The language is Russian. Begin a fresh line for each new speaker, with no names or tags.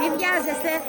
Прив'яжешся.